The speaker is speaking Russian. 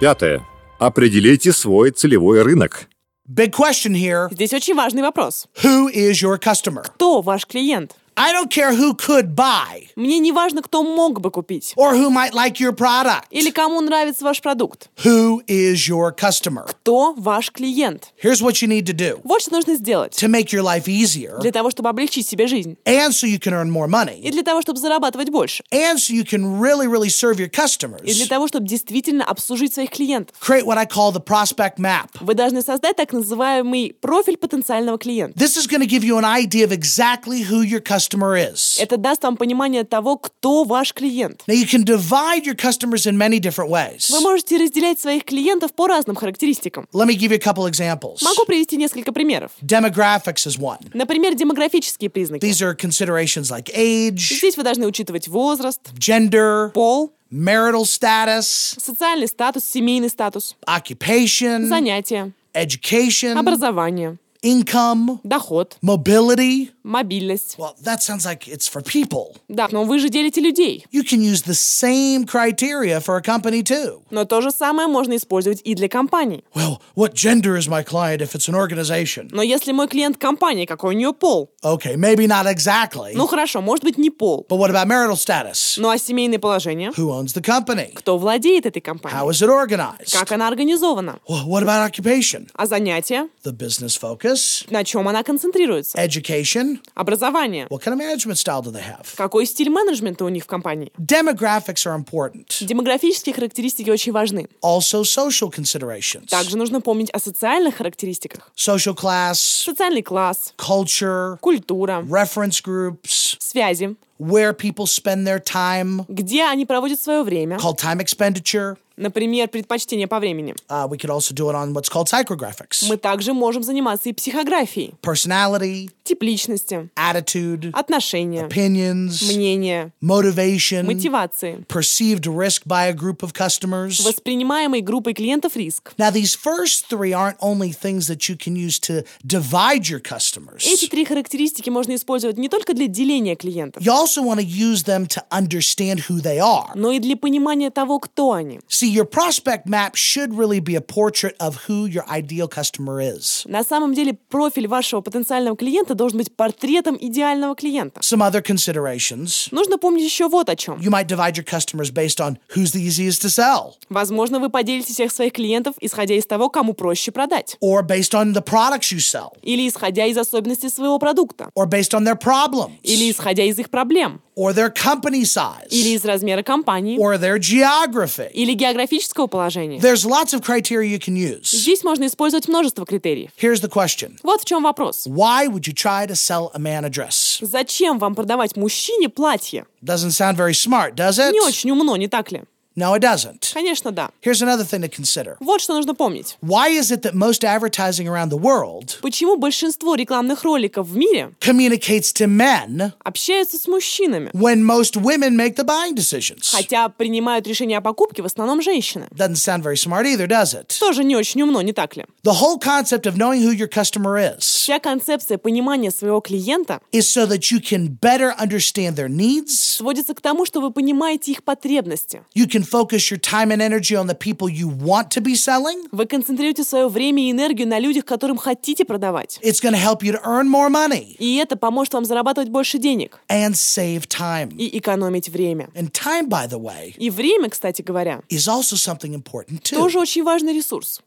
Пятое. Определите свой целевой рынок. Big question here. Здесь очень важный вопрос. Who is your customer? Кто ваш клиент? I don't care who could buy Мне не важно, кто мог бы купить. or who might like your product. Или кому нравится ваш продукт. Who is your customer? Кто ваш клиент? Here's what you need to do Вот что нужно сделать. to make your life easier Для того, чтобы облегчить себе жизнь. and so you can earn more И money для того, чтобы зарабатывать больше. and so you can really, really serve your И для customers. того, чтобы действительно обслужить своих клиентов. Create what I call the prospect map. Вы должны создать так называемый профиль потенциального клиента. This is going to give you an idea of exactly who your customer is. Это даст вам понимание того, кто ваш клиент. Now, you can divide your customers in many different ways. Вы можете разделять своих клиентов по разным характеристикам. Let me give you a couple examples. Могу привести несколько примеров. Demographics is one. Например, демографические признаки. These are considerations like age, Здесь вы должны учитывать возраст, gender, пол, marital status, социальный статус, семейный статус, occupation, занятия, education, образование, income, доход, mobility. мобильность. Well, that sounds like it's for people. Да, но вы же делите людей. You can use the same criteria for a company too. Но то же самое можно использовать и для компаний. Well, what gender is my client if it's an organization? Но если мой клиент компания, какой у нее пол? Okay, maybe not exactly. Ну хорошо, может быть не пол. But what about marital status? Ну а семейное положение? Who owns the company? Кто владеет этой How компанией? is it organized? Как она организована? Well, what about occupation? А занятия? The business focus? На чем она концентрируется? Education? Образование. What kind of management style do they have? Какой стиль менеджмента у них в компании? Demographics are important. Демографические характеристики очень важны. Also, social considerations. Также нужно помнить о социальных характеристиках. Social class, Социальный класс, culture, культура, reference groups, связи, where people spend their time, где они проводят свое время, called time expenditure. Например, предпочтение по времени. Uh, we could also do it on what's called psychographics. Мы также можем заниматься и психографией, Personality, тип личности, attitude, отношения, opinions, мнение, motivation, мотивации, perceived risk by a group of customers. воспринимаемый группой клиентов риск. Now, these first three aren't only things that you can use to divide your customers. Эти три характеристики можно использовать не только для деления клиентов, You also want to use them to understand who they are. но и для понимания того, кто они. See, your prospect map should really be a portrait of who your ideal customer is. На самом деле профиль вашего потенциального клиента должен быть портретом идеального клиента. Some other considerations. Нужно помнить еще вот о чем. You might divide your customers based on who's the easiest to sell, Возможно, вы поделите всех своих клиентов, исходя из того, кому проще продать. or based on the products you sell, Или исходя из особенностей своего продукта. or based on their problems, Или исходя из их проблем. Or their company size, Или из размера компании. or their geography. Или географического положения. There's lots of criteria you can use. Здесь можно использовать множество критериев. Here's the question Вот в чем вопрос. Why would you try to sell a man a dress? Зачем вам продавать мужчине платье? Doesn't sound very smart, does it? Не очень умно, не так ли? No, it doesn't. Конечно, да. Here's another thing to consider. Вот что нужно помнить. Why is it that most advertising around the world Почему большинство рекламных роликов в мире communicates to men общаются с мужчинами, when most women make the buying decisions? хотя принимают решения о покупке в основном женщины? Doesn't sound very smart either, does it? Тоже не очень умно, не так ли? The whole concept of knowing who your customer is Вся концепция понимания своего клиента is so that you can better understand their needs. сводится к тому, что вы понимаете их потребности. You can focus your time and energy on the people you want to be selling. Вы концентрируете свое время и энергию на людях, которым хотите продавать. It's going to help you to earn more money И это поможет вам зарабатывать больше денег and save time. и экономить время. And time, by the way, И время, кстати говоря, is also something important too. тоже очень важный ресурс.